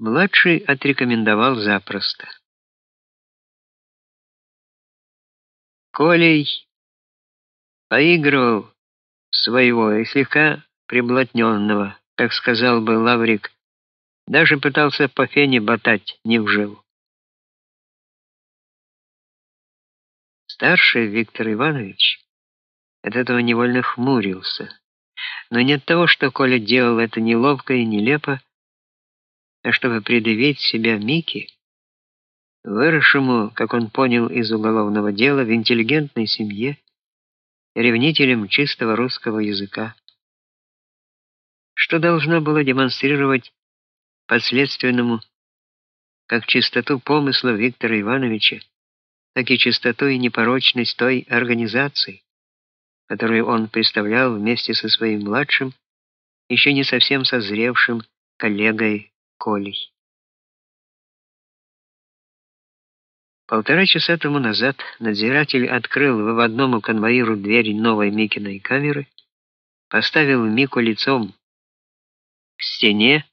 Младший отрекомендовал запросто. Колей поигрывал своего и слегка приблотненного, как сказал бы Лаврик, даже пытался по фене ботать не в жилу. Старший Виктор Иванович от этого невольно хмурился, но не от того, что Коля делал это неловко и нелепо, а чтобы предъявить себя Мике, выросшему, как он понял из уголовного дела, в интеллигентной семье, ревнителем чистого русского языка, что должно было демонстрировать последственному как чистоту помысла Виктора Ивановича, так и чистоту и непорочность той организации, которую он представлял вместе со своим младшим, еще не совсем созревшим коллегой Колей. Полтора часа тому назад надзиратель открыл выводному конвоиру дверь новой Микиной камеры, поставил Мику лицом к стене,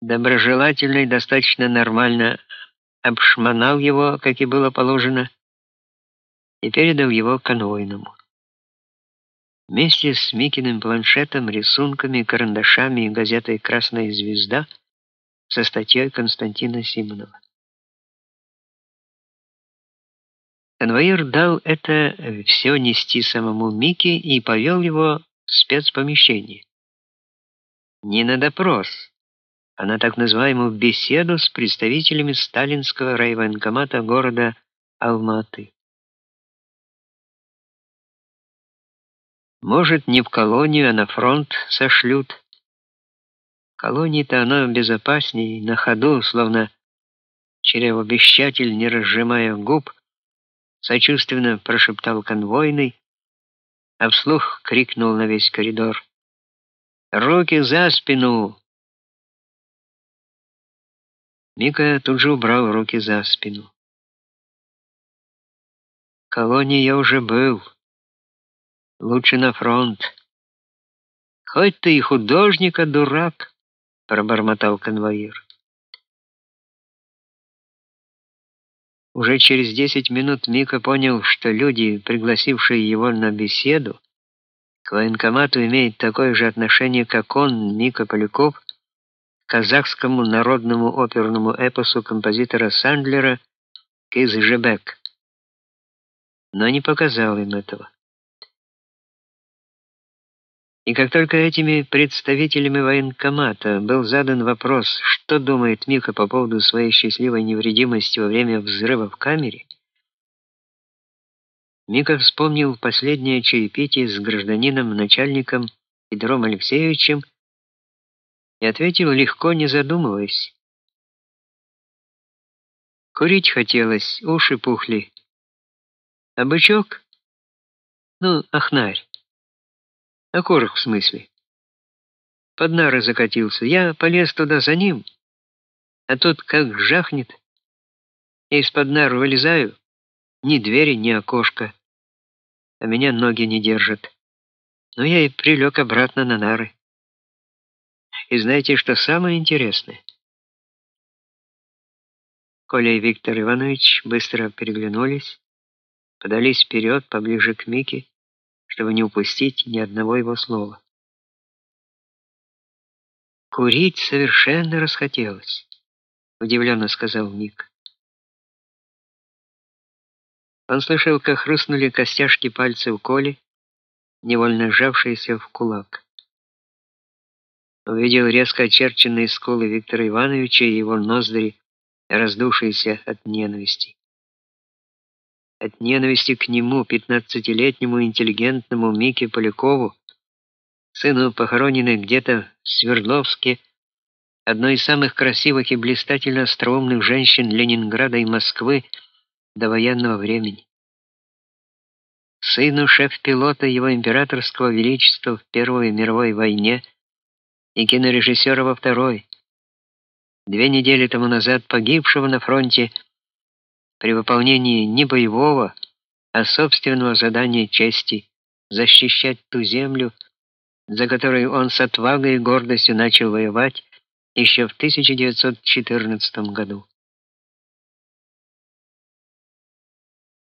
доброжелательно и достаточно нормально обшмонал его, как и было положено, и передал его конвойному. Вместе с Микиным планшетом, рисунками, карандашами и газетой «Красная звезда» со статьей Константина Симонова. Конвоир дал это все нести самому Мике и повел его в спецпомещение. Не на допрос, а на так называемую беседу с представителями сталинского райвоенкомата города Алматы. Может, не в колонию, а на фронт сошлют. Колонии-то оно безопаснее, на ходу, словно чревовещатель, не разжимая губ, сочувственно прошептал конвойный, а вслух крикнул на весь коридор: "Руки за спину!" Мика тут же убрал руки за спину. В колонии я уже был. Лучше на фронт. Хоть ты и художник, а дурак, пробормотал конвоир. Уже через десять минут Мика понял, что люди, пригласившие его на беседу, к военкомату имеют такое же отношение, как он, Мика Поляков, к казахскому народному оперному эпосу композитора Сандлера «Кизжебек». Но не показал им этого. И как только этими представителями военкомата был задан вопрос, что думает Мика по поводу своей счастливой невредимости во время взрыва в камере, Мика вспомнил последнее чаепитие с гражданином-начальником Петром Алексеевичем и ответил легко, не задумываясь. Курить хотелось, уши пухли. А бычок? Ну, ахнарь. Окорок в смысле. Под нары закатился. Я полез туда за ним, а тут как жахнет. Я из-под нар вылезаю, ни двери, ни окошка, а меня ноги не держат. Но я и прилег обратно на нары. И знаете, что самое интересное? Коля и Виктор Иванович быстро переглянулись, подались вперед, поближе к Мике чтобы не упустить ни одного его слова. Курить совершенно расхотелось, удивленно сказал Ник. Он слышал, как хрустнули костяшки пальцев Коли, невольно сжавшиеся в кулак. Увидел резко очерченные скулы Виктора Ивановича и его ноздри, раздувшиеся от ненависти от ненависти к нему, пятнадцатилетнему интеллигентному Мике Полякову, сыну похороненной где-то в Свердловске, одной из самых красивых и блистательно остроумных женщин Ленинграда и Москвы до военного времени. Сыну шеф-пилота его императорского величества в Первой мировой войне и кинорежиссера во Второй, две недели тому назад погибшего на фронте при выполнении не боевого, а собственного задания чести защищать ту землю, за которую он с отвагой и гордостью начал воевать еще в 1914 году.